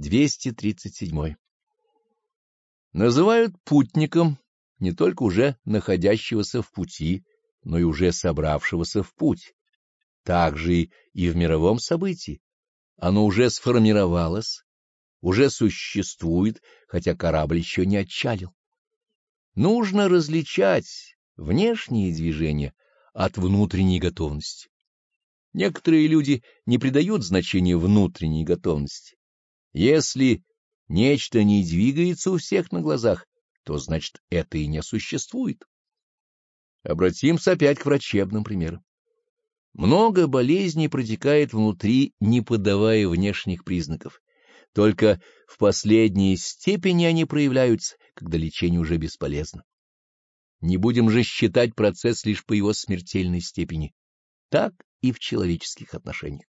237. Называют путником не только уже находящегося в пути, но и уже собравшегося в путь. Так же и в мировом событии. Оно уже сформировалось, уже существует, хотя корабль еще не отчалил. Нужно различать внешние движения от внутренней готовности. Некоторые люди не придают значения внутренней готовности. Если нечто не двигается у всех на глазах, то значит это и не существует. Обратимся опять к врачебным примерам. Много болезней протекает внутри, не подавая внешних признаков. Только в последней степени они проявляются, когда лечение уже бесполезно. Не будем же считать процесс лишь по его смертельной степени. Так и в человеческих отношениях.